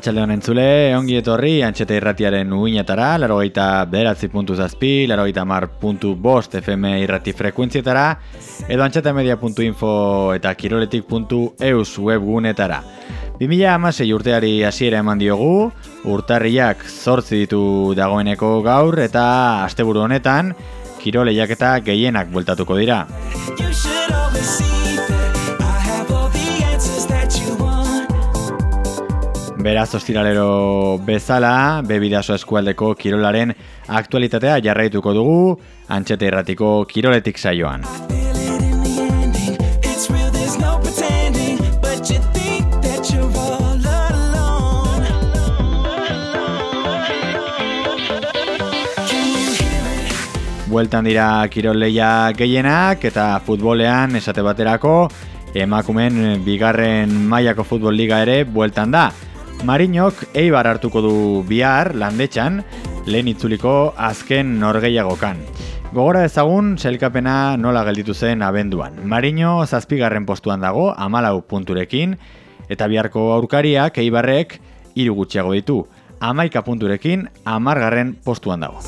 Arratxalde honen zule, ongi etorri, antxeta irratiaren uinetara, laro gaita beratzi puntu zazpi, laro gaita mar puntu bost FM irrati frekuentzietara, edo antxetamedia.info eta kiroletik.eus webgunetara. 2000 amasei urteari hasiera eman diogu, urtarriak zortzi ditu dagoeneko gaur, eta asteburu honetan, kiroleiak eta gehienak bueltatuko dira. Beraz, ostiralero bezala, bebidaso eskualdeko kirolaren aktualitatea jarraituko dugu, antxete erratiko kiroletik saioan. Bueltan dira kiroleia gehienak eta futbolean esate baterako emakumen bigarren mailako futbol liga ere bueltan da. Marinok eibar hartuko du bihar landetxan lehen itzuliko azken norgeiagokan. Gogora ezagun, selkapena nola gelditu zen abenduan. Marino zazpigarren postuan dago, amalau punturekin, eta biharko aurkariak eibarrek gutxiago ditu. Amaika punturekin, amargarren postuan dago.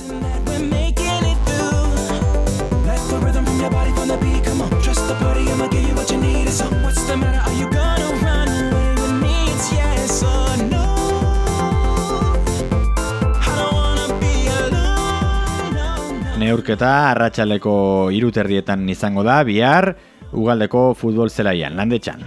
Neurketa arratsaleko iruterrietan izango da bihar ugaldeko futbol zelaian, landetxan.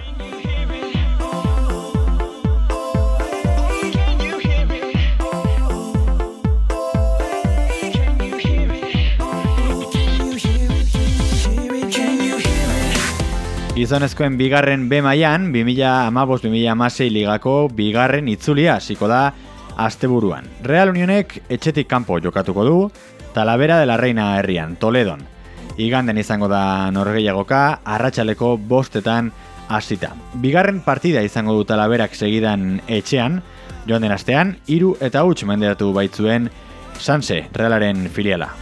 Gizonezkoen bigarren B mailan 2015-2016 ligako bigarren itzulia hasiko da asteburuan. Real Unionek etxetik kanpo jokatuko du, Talavera de la Reina herrian, Toledon. Iganden izango da norgeiagoka, arratsaleko bostetan hasita. Bigarren partida izango du Talaverak segidan etxean, joan den astean, iru eta huts menderatu baitzuen Sanse, realaren filiala.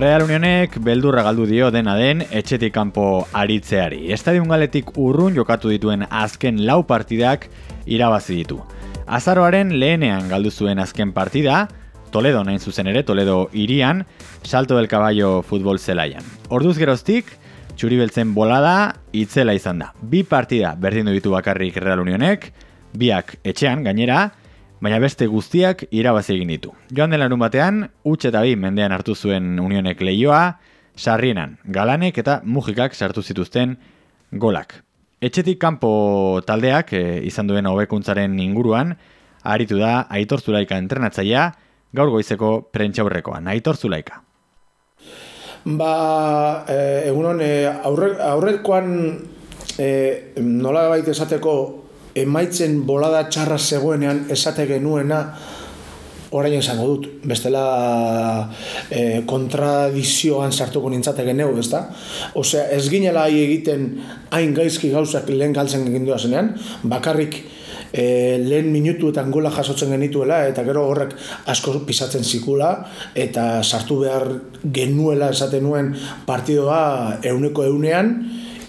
Real Unionek beldurra galdu dio dena den etxetik kanpo aritzeari. Estadion galetik urrun jokatu dituen azken lau partidak irabazi ditu. Azaroaren lehenean galdu zuen azken partida, Toledo nain zuzen ere, Toledo irian, salto del caballo futbol zelaian. Orduz geroztik, txuri beltzen bolada, itzela izan da. Bi partida berdindu ditu bakarrik Real Unionek, biak etxean, gainera, baina beste guztiak irabazi egin ditu. Joan den larun batean, utxe eta bi mendean hartu zuen unionek lehioa, sarrienan, galanek eta mugikak sartu zituzten golak. Etxetik kanpo taldeak e, izan duen hobekuntzaren inguruan, aritu da Aitor Zulaika entrenatzaia gaur goizeko prentxaurrekoan. Aitor Zulaika. Ba, e, egunon, e, aurre, aurrekoan e, nola baita esateko emaitzen bolada txarra zegoenean esate genuena orain esango dut, bestela e, kontradizioan sartuko nintzate geneu, ez da? Osea, ez ginela hai egiten hain gaizki gauzak lehen galtzen egin zenean, bakarrik e, lehen minutuetan gola jasotzen genituela, eta gero horrek asko pisatzen zikula, eta sartu behar genuela esaten nuen partidoa euneko eunean,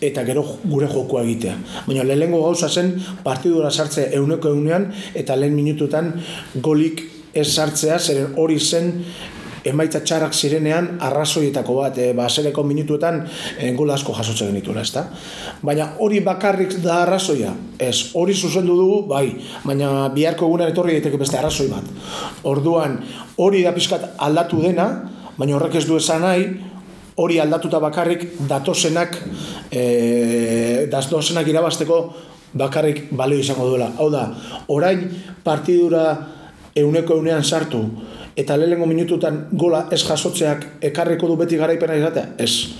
eta gero gure jokoa egitea. Baina lehenengo gauza zen partidura sartze euneko eunean eta lehen minututan golik ez sartzea, zeren hori zen emaitza txarrak zirenean arrazoietako bat, e, ba, minutuetan e, gola asko jasotzen genituela, ezta? Baina hori bakarrik da arrazoia, ez, hori zuzendu dugu, bai, baina biharko egunan etorri daiteke beste arrazoi bat. Orduan, hori da pizkat aldatu dena, baina horrek ez du esan nahi, hori aldatuta bakarrik datosenak e, datosenak irabasteko bakarrik balio izango duela. Hau da, orain partidura euneko eunean sartu eta lehenengo minututan gola ez jasotzeak ekarriko du beti garaipena izatea? Ez.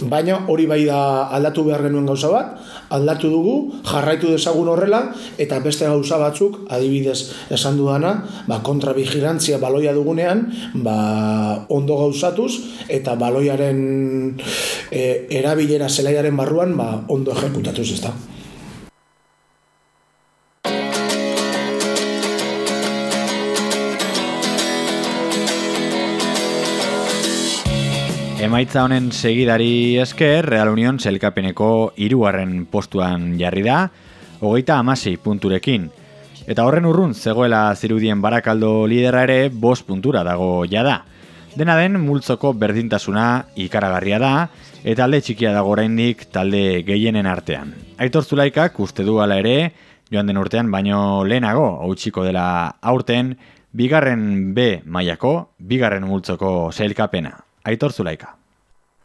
Baina hori bai da aldatu behar genuen gauza bat, aldatu dugu, jarraitu dezagun horrela, eta beste gauza batzuk, adibidez esan dudana, ba, kontrabigilantzia baloia dugunean, ba, ondo gauzatuz, eta baloiaren e, erabilera zelaiaren barruan, ba, ondo ejekutatuz ez Emaitza honen segidari esker, Real Union zelkapeneko irugarren postuan jarri da, hogeita amasei punturekin. Eta horren urrun, zegoela zirudien barakaldo lidera ere, bost puntura dago jada. Dena den, multzoko berdintasuna ikaragarria da, eta alde txikia dago oraindik talde gehienen artean. Aitor Zulaikak uste du ala ere, joan den urtean, baino lehenago, hau dela aurten, bigarren B mailako, bigarren multzoko zeilkapena. Aitor Zulaika.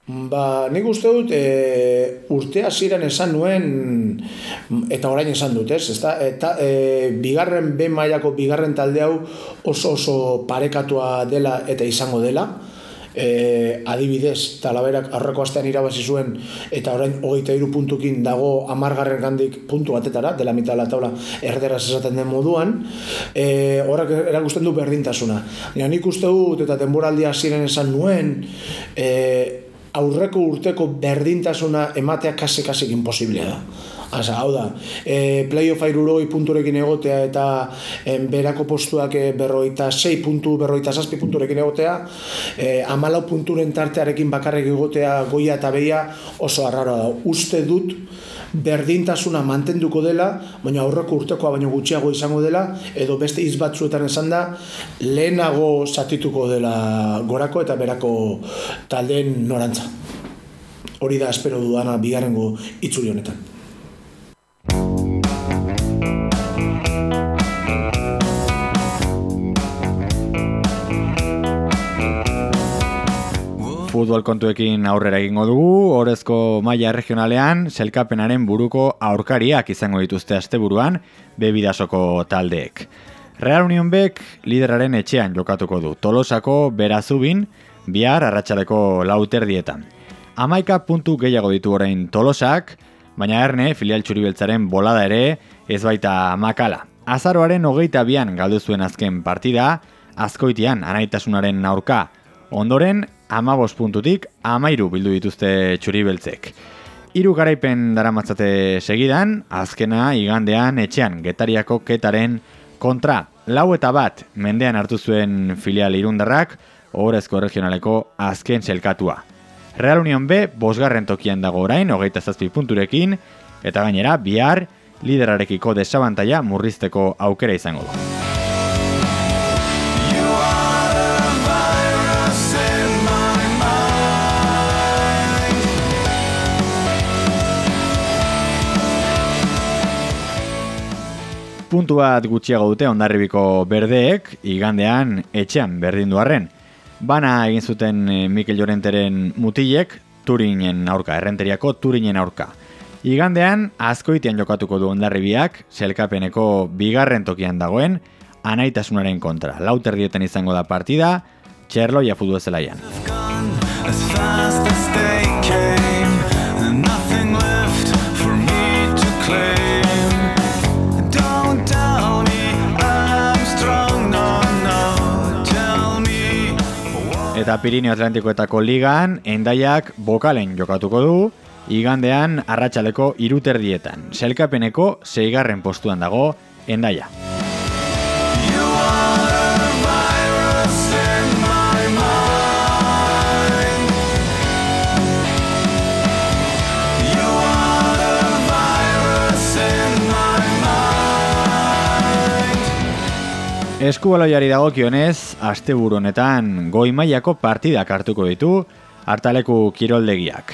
Ba, nik uste dut, e, urte hasieran esan nuen, eta orain esan dut, ez? Ezta, eta, e, bigarren B mailako bigarren talde hau oso oso parekatua dela eta izango dela e, adibidez, talaberak arreko astean irabazi zuen eta orain hogeita iru puntukin dago amargarren gandik puntu batetara, dela mitad la tabla erderaz esaten den moduan, e, horrek erakusten du berdintasuna. Ja, nik uste dut eta denboraldia ziren esan nuen, e, aurreko urteko berdintasuna ematea kasi-kasik imposiblea da. Asa, hau da, e, playoff airuroi punturekin egotea eta en, berako postuak e, berroita 6 puntu, berroita 6 punturekin egotea, e, amalau punturen tartearekin bakarrik egotea goia eta beia oso arraro da. Uste dut, berdintasuna mantenduko dela, baina aurreko urtekoa baino gutxiago izango dela, edo beste iz batzuetan esan da, lehenago zatituko dela gorako eta berako taldeen norantza. Hori da espero dudana bigarrengo itzuri honetan. Futbol kontuekin aurrera egingo dugu, orezko maila regionalean, selkapenaren buruko aurkariak izango dituzte asteburuan bebidasoko taldeek. Real Union Bek lideraren etxean jokatuko du, tolosako berazubin, bihar arratsaleko lauter dietan. Amaika puntu gehiago ditu orain tolosak, baina erne filial txuribeltzaren bolada ere ez baita makala. Azaroaren hogeita bian galdu zuen azken partida, azkoitian anaitasunaren aurka, ondoren amabos puntutik amairu bildu dituzte txuri beltzek. Hiru garaipen daramatzate segidan, azkena igandean etxean getariako ketaren kontra lau eta bat mendean hartu zuen filial irundarrak, ohorezko regionaleko azken selkatua. Real Union B, bosgarren tokian dago orain, hogeita zazpi punturekin, eta gainera, bihar, liderarekiko desabantaia murrizteko aukera izango du. Puntu bat gutxiago dute ondarribiko berdeek, igandean etxean berdin duarren. Bana egin zuten eh, Mikel Jorenteren mutilek, Turinen aurka, errenteriako Turinen aurka. Igandean, azkoitian jokatuko du ondarribiak, selkapeneko bigarren tokian dagoen, anaitasunaren kontra. Lauter dieten izango da partida, txerloia futbol zelaian. Eta Pirineo Atlantikoetako ligan, endaiak bokalen jokatuko du, igandean arratsaleko iruterdietan. Selkapeneko zeigarren postuan dago, endaia. Eskubaloiari dagokionez, asteburu honetan goi mailako partidak hartuko ditu hartaleku kiroldegiak.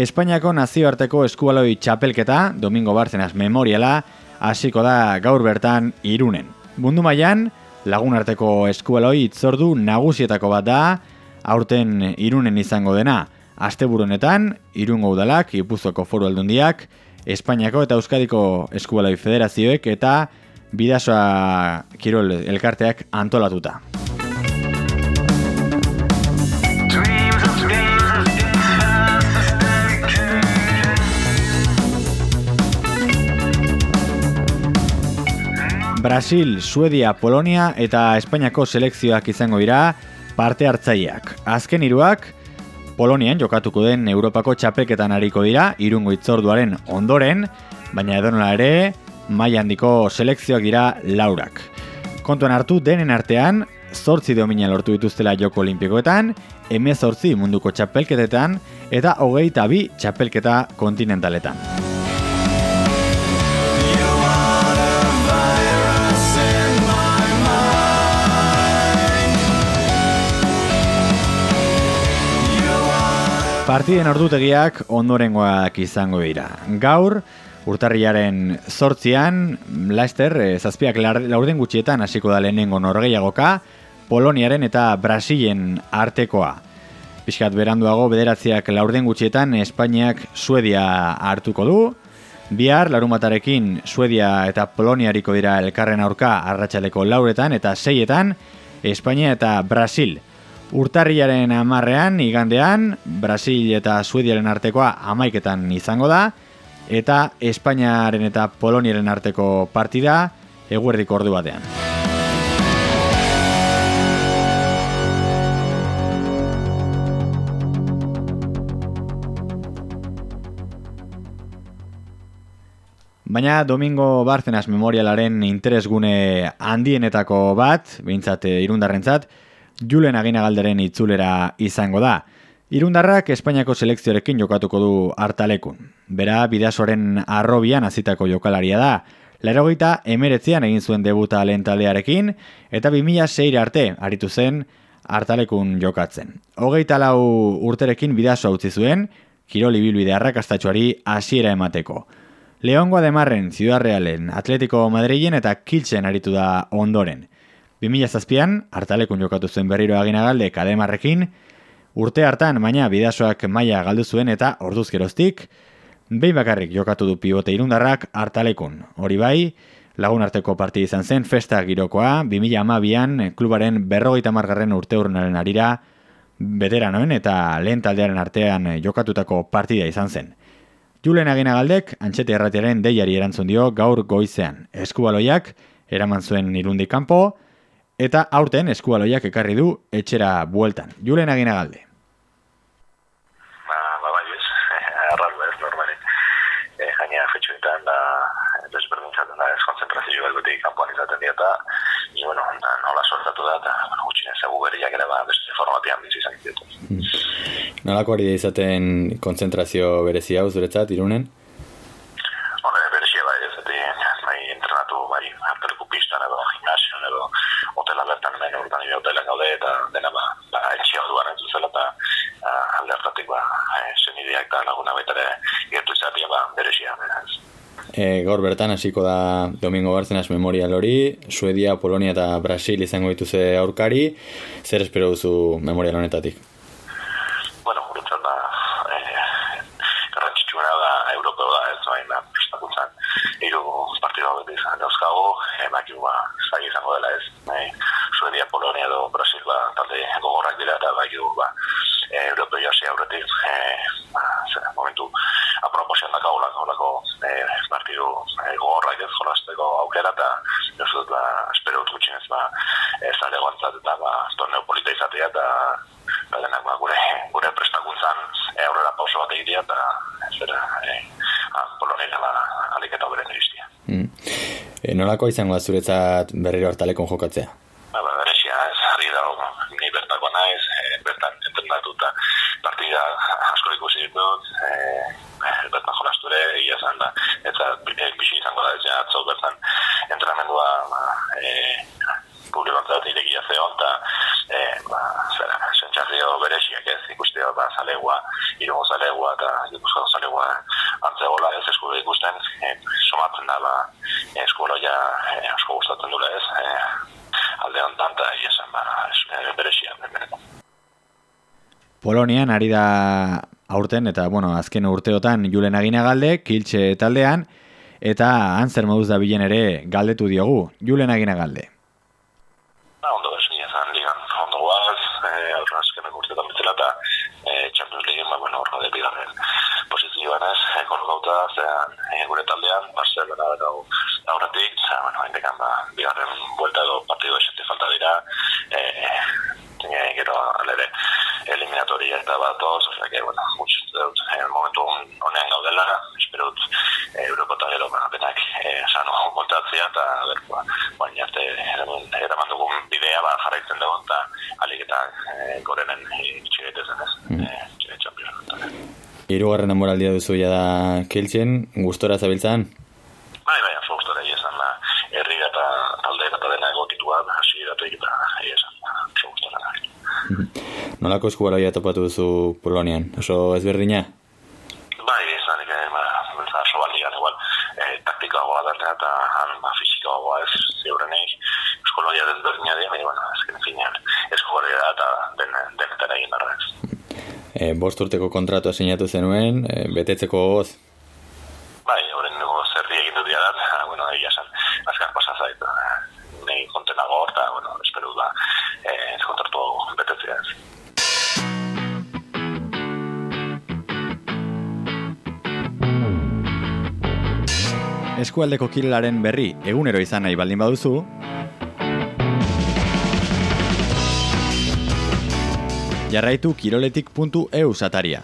Espainiako nazioarteko eskubaloi txapelketa, Domingo Bartzenaz memoriala, hasiko da gaur bertan irunen. Mundu mailan lagun arteko eskubaloi itzordu nagusietako bat da, aurten irunen izango dena. Asteburu honetan, irungo udalak, ipuzoko foru aldundiak, Espainiako eta Euskadiko eskubaloi federazioek eta bidasoa kirol elkarteak antolatuta. Brasil, Suedia, Polonia eta Espainiako selekzioak izango dira parte hartzaileak. Azken hiruak Polonian jokatuko den Europako txapeketan hariko dira irungo itzorduaren ondoren, baina edonola ere mai handiko selekzioak dira laurak. Kontuan hartu denen artean, zortzi domina lortu dituztela joko olimpikoetan, emezortzi munduko txapelketetan eta hogeita bi txapelketa kontinentaletan. Partiden ordutegiak ondorengoak izango dira. Gaur, urtarriaren sortzian, Leicester, e, zazpiak laurden gutxietan hasiko da lehenengo norgeiagoka, Poloniaren eta Brasilen artekoa. Piskat beranduago, bederatziak laurden gutxietan, Espainiak Suedia hartuko du. Bihar, larumatarekin, Suedia eta Poloniariko dira elkarren aurka arratsaleko lauretan, eta seietan, Espainia eta Brasil. Urtarriaren amarrean, igandean, Brasil eta Suediaren artekoa amaiketan izango da, eta Espainiaren eta Poloniaren arteko partida eguerdik ordu batean. Baina Domingo Barcenas Memorialaren interesgune handienetako bat, behintzat irundarrentzat, Julen Aginagalderen itzulera izango da. Irundarrak Espainiako selekzioarekin jokatuko du hartalekun. Bera, bidasoren arrobian azitako jokalaria da. Lerogeita emeretzean egin zuen debuta lehen taldearekin, eta 2006 arte aritu zen hartalekun jokatzen. Hogeita lau urterekin bidaso utzi zuen, kiroli bilbide arrakastatxoari hasiera emateko. Leongo Ademarren, Ciudad Realen, Atletico Madrilen eta Kiltzen aritu da ondoren. 2000 hartalekun jokatu zuen berriro aginagalde kademarrekin, urte hartan baina bidasoak maila galdu zuen eta orduz geroztik, behin bakarrik jokatu du pivote irundarrak hartalekun. Hori bai, lagun arteko parti izan zen festa girokoa, 2000 klubaren berrogeita margarren urte urnaren arira, veteranoen eta lehen taldearen artean jokatutako partida izan zen. Julen aginagaldek, antxete erratiaren deiari erantzun dio gaur goizean. Eskubaloiak, eraman zuen irundik kanpo, eta aurten eskualoiak ekarri du etxera bueltan. Julen agina galde. Ba, bai ez, ez, normali. E, jaina fetxu ditan, da, desberdintzaten da, ez konzentrazio belgutik kanpoan izaten dieta, e, bueno, da, nola sortatu da, eta, bueno, gutxin ez, egu beriak ere, ba, beste formatian bizi izan ditu. Hmm. Nolako ari da izaten konzentrazio berezi hau zuretzat, irunen? E, gaur bertan hasiko da Domingo Barcenas Memorial hori, Suedia, Polonia eta Brasil izango dituze aurkari, zer espero duzu memorial honetatik? Bueno, guretzat da, eh, garrantzitsuna da, europeo da, ez bain da, prestakuntzan, iru partidu hau izan dauzkago, emak ba, zai izango dela ez, eh, Suedia, Polonia edo Brasil, ba, talde gogorrak dira, eta bai ba, eh, europeo jasi aurretik, eh, ba, momentu, aproposean daka olako, olako eh, partidu eh, gogorrak ez jolasteko aukera eta ez dut ba, espero dut gutxinez ba, ez ale guantzat eta ba, torneo polita izatea eta ba, denak ba, gure, gure prestakuntzan eh, aurrera pauso bat egitea eta zera eh, ah, polonera ba, aliketa beren iristia. Mm. E, nolako izango da zuretzat berriro hartalekon jokatzea? Ba, ba, berezia, ez harri da, ni bertako naiz, e, bertan entrenatu eta partida asko ikusi ditut, e, bertan jolastu ere, egia zan da, eta e, bixi izango da, ja, atzo bertan entrenamendua ba, e, publikontzat irekia zeon, eta e, ba, zera, sentxarrio berexiak ez ikusteo, ba, zalegua, irungo zalegua, eta ikusko zalegua antzegola ez eskude ikusten, e, somatzen da, ba, eskuelo ja e, asko gustatzen dule ez, e, alde honetan, eta iesan, ba, berexiak, berexiak. Polonian ari da aurten eta bueno, azken urteotan Julen Aginagalde, Kiltxe taldean eta Antzer moduz da bilen ere galdetu diogu. Julen Aginagalde. Ba, ondo ez ni ezan ligan ondo guaz, eh, aurra azkenak urtetan betzela eta eh, Champions League, ba, bueno, horra de bigarren posizioan ez, eh, zean, eh, gure taldean, Barcelona da gau aurretik, zean, bueno, hendekan, ba, bigarren buelta edo partido esente falta dira, eh, eh, gero alere, eliminatoria eta bat toz, o sea que, bueno, mucho dut, en el momento honean gaudela, espero dut, eh, Europa eta gero, benak, eh, sano, montatzea, eta, ber, ba, baina, arte, eraman dugun bidea ba, jarraitzen dugu, eta alik eta e, gorenen itxiretezen ez, mm. e, txampion. Irugarren amoraldia duzu ja da kiltzen, gustora zabiltzan? Bai, bai, oso gustora esan da, herri eta talde eta dena egokitua, hasi eta eta esan, oso gustora da. Nolako eskubaloia topatu duzu Polonian, oso ezberdina? Bai, esan, ike, ba, oso baldian, igual, e, taktikoagoa da, eta han, ba, fizikoagoa ez, zeurenei, eskologia desberdina dira, baina, bueno, ezken finean, eskubaloia da, eta den, denetara egin darrez e, bost urteko kontratua sinatu zenuen, e, betetzeko goz? Bai, horren nugu zerri egin dut da, bueno, egia zen, azkar pasa zait, nahi kontenago hor, eta, bueno, espero da, e, kontratu betetzea ez. Eskualdeko kirelaren berri egunero izan nahi baldin baduzu, jarraitu kiroletik.eu sataria.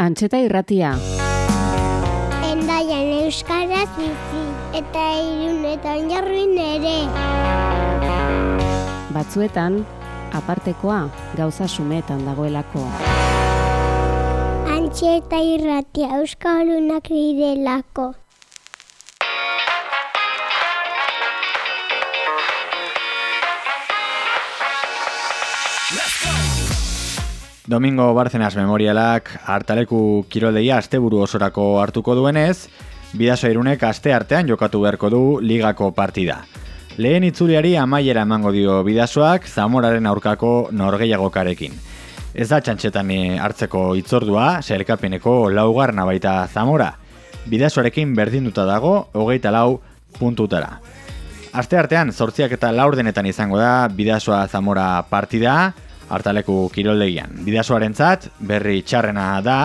Antxeta irratia. Endaian euskaraz bizi eta irunetan jarruin ere. Batzuetan, apartekoa gauza sumetan dagoelako. Antxeta irratia euskalunak direlako. Domingo Barcenas Memorialak hartaleku kiroldeia asteburu osorako hartuko duenez, bidaso irunek aste artean jokatu beharko du ligako partida. Lehen itzuliari amaiera emango dio bidasoak Zamoraren aurkako norgeiagokarekin. Ez da txantxetan hartzeko itzordua, selkapeneko laugarna baita Zamora. Bidasoarekin berdinduta dago, hogeita lau puntutara. Aste artean, sortziak eta laurdenetan izango da bidasoa Zamora partida, hartaleku kiroldegian. Bidasoaren zat, berri txarrena da,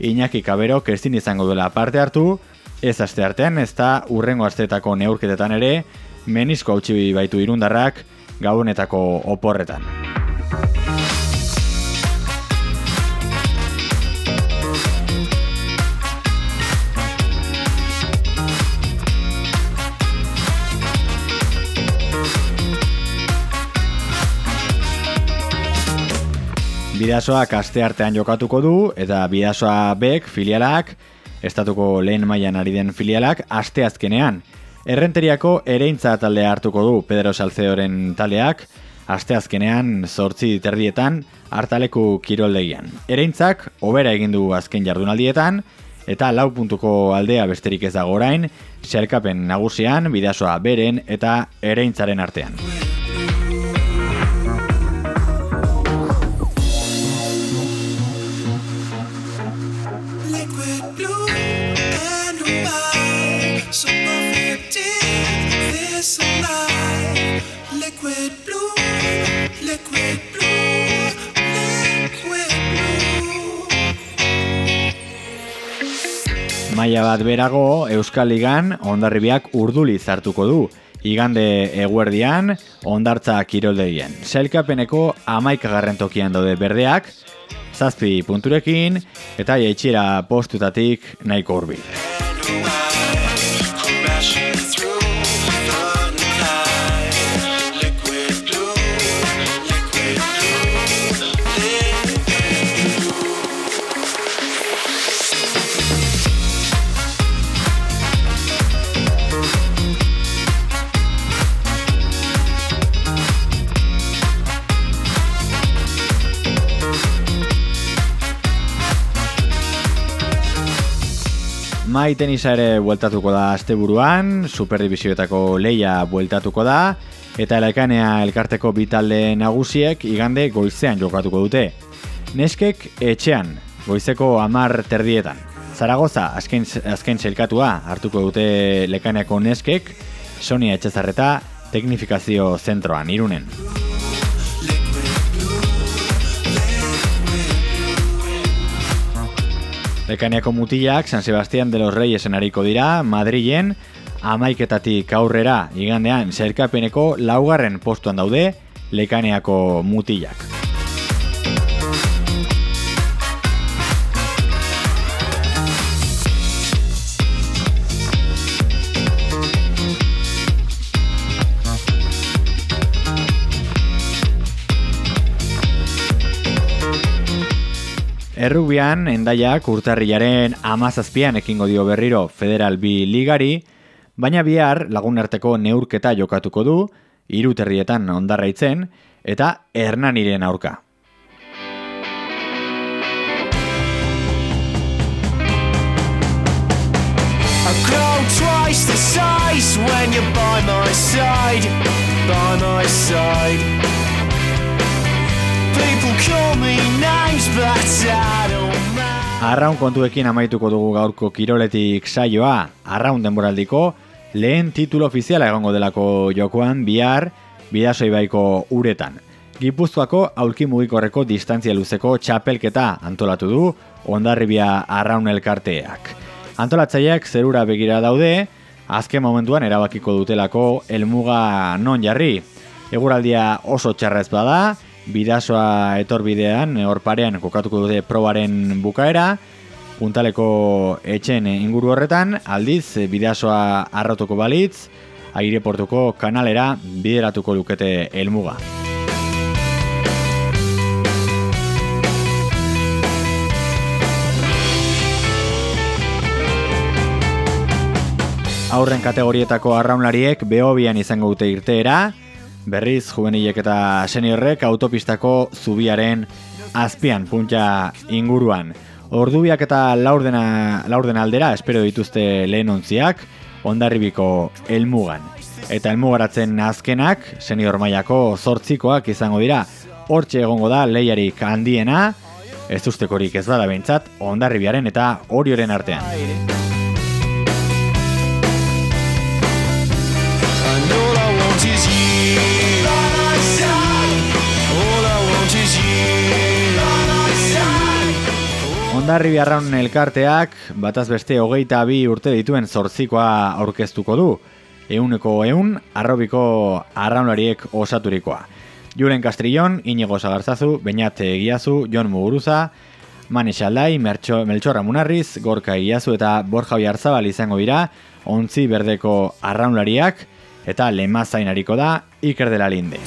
Iñaki Kabero kestin izango duela parte hartu, ez aste artean, ez da urrengo asteetako neurketetan ere, menisko hautsi baitu irundarrak gabonetako oporretan. Bidasoak aste artean jokatuko du eta Bidasoa bek filialak, estatuko lehen mailan ari den filialak aste azkenean. Errenteriako ereintza taldea hartuko du Pedro Salcedoren taldeak, aste azkenean zortzi terdietan hartaleku kiroldegian. Ereintzak obera egin du azken jardunaldietan eta lau puntuko aldea besterik ez dago orain, xerkapen nagusian Bidasoa beren eta ereintzaren artean. Maia bat berago, Euskal Ligan ondarribiak urduli zartuko du. Igande eguerdian, ondartza kiroldegien. Selkapeneko amaikagarren tokian daude berdeak, zazpi punturekin, eta jaitxera postutatik nahiko urbil. Mai tenisa ere bueltatuko da asteburuan, superdivisioetako leia bueltatuko da, eta elaikanea elkarteko bitalde nagusiek igande goizean jokatuko dute. Neskek etxean, goizeko amar terdietan. Zaragoza, azken, azken zelkatua hartuko dute lekaneako neskek, Sonia Etxezarreta, teknifikazio zentroan, irunen. Lekaniako mutilak San Sebastián de los Reyes enariko dira, Madrilen, amaiketatik aurrera igandean zerkapeneko laugarren postuan daude Lekaniako mutilak. Errubian, endaiak urtarriaren amazazpian ekingo dio berriro Federal B ligari, baina bihar lagunarteko neurketa jokatuko du, iruterrietan ondarraitzen, eta hernaniren aurka. When you're by my side, by my side. Arraun kontuekin amaituko dugu gaurko kiroletik saioa, arraun denboraldiko, lehen titulo ofiziala egongo delako jokoan bihar, bidasoi baiko uretan. Gipuzkoako aulki mugikorreko distantzia luzeko txapelketa antolatu du ondarribia arraun elkarteak. Antolatzaileak zerura begira daude, azken momentuan erabakiko dutelako helmuga non jarri. Eguraldia oso txarra ez bada, bidasoa etorbidean, horparean kokatuko dute probaren bukaera, puntaleko etxen inguru horretan, aldiz bidasoa arrotuko balitz, aireportuko kanalera bideratuko lukete helmuga. Aurren kategorietako arraunlariek behobian izango dute irteera, berriz juvenilek eta seniorrek autopistako zubiaren azpian puntxa inguruan. Ordubiak eta laurdena, laurden aldera espero dituzte lehen ontziak, ondarribiko elmugan. Eta elmugaratzen azkenak, senior mailako zortzikoak izango dira, hortxe egongo da lehiarik handiena, ez ustekorik ez bada behintzat, ondarribiaren eta orioren artean. Ondarribi arraun elkarteak, bataz beste hogeita bi urte dituen zortzikoa aurkeztuko du. Euneko eun, arrobiko arraunlariek osaturikoa. Julen Castrillon, Inigo Sagarzazu, Beñat Egiazu, Jon Muguruza, Mane Xaldai, Mertxo, Meltxorra Munarriz, Gorka Egiazu eta Borja Oiarzabal izango dira, ontzi berdeko arraunlariak, eta lemazain hariko da Iker de la Linde.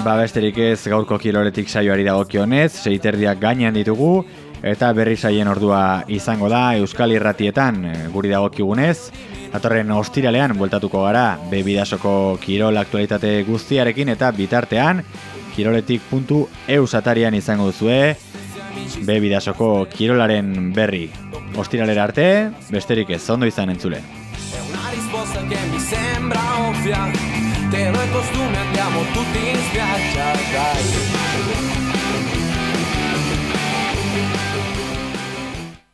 Ba besterik ez gaurko kiroletik saioari dagokionez, seiterdiak gainean ditugu, eta berri saien ordua izango da Euskal Irratietan eh, guri dagokigunez. Datorren ostiralean bueltatuko gara bebidasoko kirol aktualitate guztiarekin eta bitartean kiroletik.eus atarian izango duzue bebidasoko kirolaren berri. Ostiralera arte, besterik ez, ondo izan entzule. È una risposta che mi sembra ovvia Te lo è costume andiamo tutti in spiaggia Dai